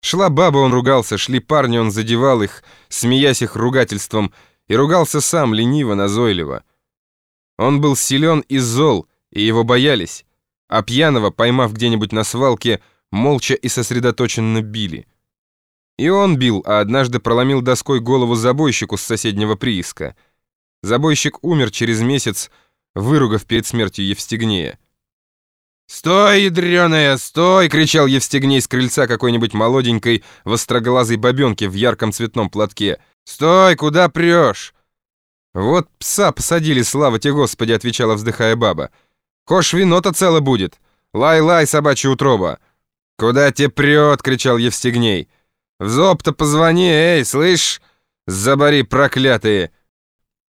Шла баба, он ругался, шли парни, он задевал их, смеясь их ругательством, и ругался сам, лениво, назойливо. Он был силен и зол, и его боялись, а пьяного, поймав где-нибудь на свалке, молча и сосредоточенно били. И он бил, а однажды проломил доской голову забойщику с соседнего прииска. Забойщик умер через месяц, выругав перед смертью Евстигнея. «Стой, ядреная, стой!» — кричал Евстигней с крыльца какой-нибудь молоденькой, востроглазой бабенки в ярком цветном платке. «Стой, куда прешь?» «Вот пса посадили, слава тебе, Господи!» — отвечала, вздыхая баба. «Хошь вино-то цело будет! Лай-лай, собачья утроба!» «Куда тебя прет?» — кричал Евстигней. «В зоб-то позвони, эй, слышь? Забори, проклятые!»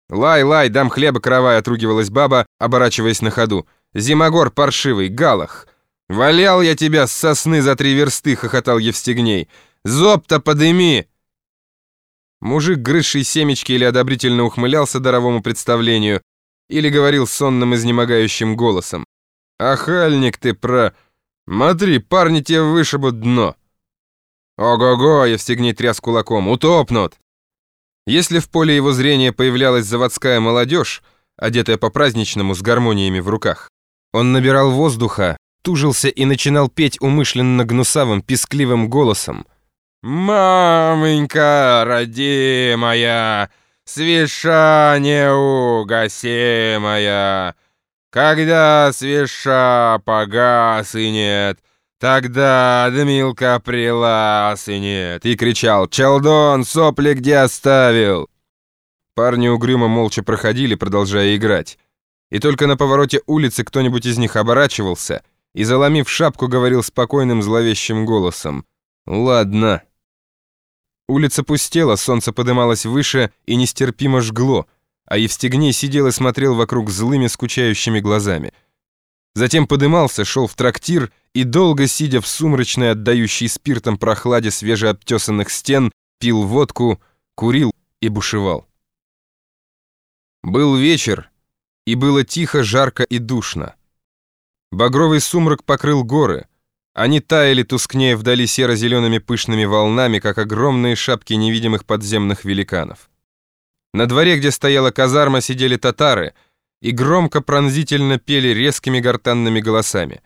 «Лай-лай, дам хлеба каравай!» — отругивалась баба, оборачиваясь на ходу. Зимогор паршивый, Галах. Валял я тебя с сосны за три версты, хохотал Евстигней. Зоб-то подыми!» Мужик, грызший семечки, или одобрительно ухмылялся даровому представлению, или говорил сонным изнемогающим голосом. «Ахальник ты про... Смотри, парни тебе вышибут дно!» «Ого-го!» — Евстигней тряс кулаком. «Утопнут!» Если в поле его зрения появлялась заводская молодежь, одетая по-праздничному с гармониями в руках, он набирал воздуха, тужился и начинал петь умышленно гнусавым, пескливым голосом. «Маменька родимая, свеша неугасимая, когда свеша погаснет, тогда дмилка приласынет!» И кричал «Челдон, сопли где оставил?» Парни угрюмо молча проходили, продолжая играть и только на повороте улицы кто-нибудь из них оборачивался и, заломив шапку, говорил спокойным зловещим голосом «Ладно». Улица пустела, солнце подымалось выше и нестерпимо жгло, а Евстигней сидел и смотрел вокруг злыми, скучающими глазами. Затем подымался, шел в трактир и, долго сидя в сумрачной, отдающей спиртом прохладе свежеобтесанных стен, пил водку, курил и бушевал. Был вечер, и было тихо, жарко и душно. Багровый сумрак покрыл горы. Они таяли тускнее вдали серо-зелеными пышными волнами, как огромные шапки невидимых подземных великанов. На дворе, где стояла казарма, сидели татары и громко пронзительно пели резкими гортанными голосами.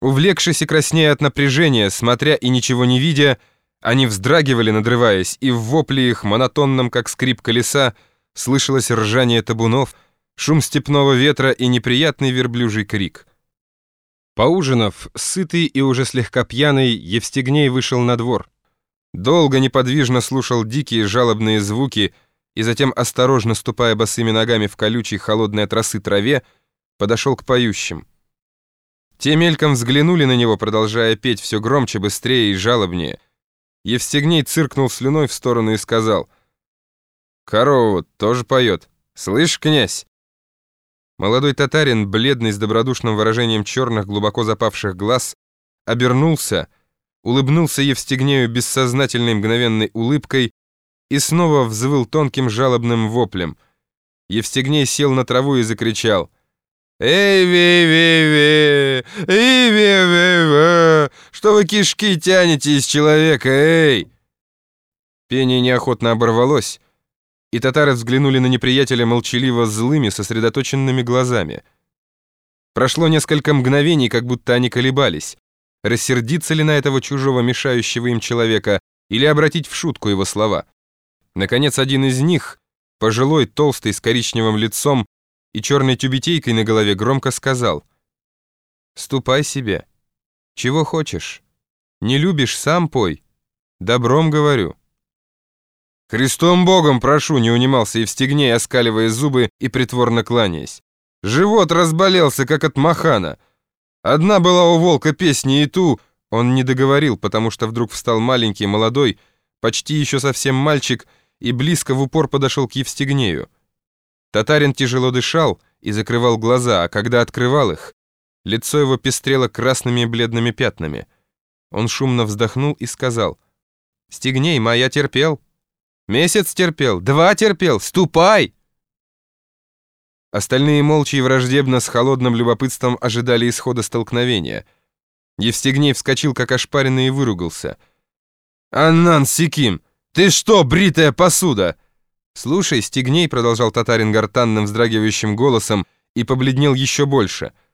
Увлекшись и краснея от напряжения, смотря и ничего не видя, они вздрагивали, надрываясь, и в вопле их, монотонном, как скрип колеса, слышалось ржание табунов — шум степного ветра и неприятный верблюжий крик. Поужинав, сытый и уже слегка пьяный, Евстигней вышел на двор. Долго неподвижно слушал дикие жалобные звуки и затем, осторожно ступая босыми ногами в колючей холодной от росы траве, подошел к поющим. Те мельком взглянули на него, продолжая петь все громче, быстрее и жалобнее. Евстигней циркнул слюной в сторону и сказал, «Корова тоже поет. Слышь, князь, Молодой татарин, бледный с добродушным выражением черных, глубоко запавших глаз, обернулся, улыбнулся Евстигнею бессознательной мгновенной улыбкой и снова взвыл тонким жалобным воплем. Евстигней сел на траву и закричал «Эй, вей, вей, вей, эй, вей, вей, что вы кишки тянете из человека, эй!» Пение неохотно оборвалось, и татары взглянули на неприятеля молчаливо злыми, сосредоточенными глазами. Прошло несколько мгновений, как будто они колебались. Рассердиться ли на этого чужого, мешающего им человека, или обратить в шутку его слова. Наконец, один из них, пожилой, толстый, с коричневым лицом и черной тюбетейкой на голове, громко сказал «Ступай себе. Чего хочешь? Не любишь, сам пой. Добром говорю». «Христом Богом прошу!» — не унимался Евстигней, оскаливая зубы и притворно кланяясь. «Живот разболелся, как от махана. Одна была у волка песни, и ту...» Он не договорил, потому что вдруг встал маленький, молодой, почти еще совсем мальчик, и близко в упор подошел к Евстигнею. Татарин тяжело дышал и закрывал глаза, а когда открывал их, лицо его пестрело красными и бледными пятнами. Он шумно вздохнул и сказал, «Стегней, моя терпел». Месяц терпел, два терпел, ступай!» Остальные молча и враждебно с холодным любопытством ожидали исхода столкновения. Евстигней вскочил, как ошпаренный, и выругался. «Аннан Сиким, ты что, бритая посуда?» «Слушай, Стегней», — продолжал татарин гортанным вздрагивающим голосом и побледнел еще больше —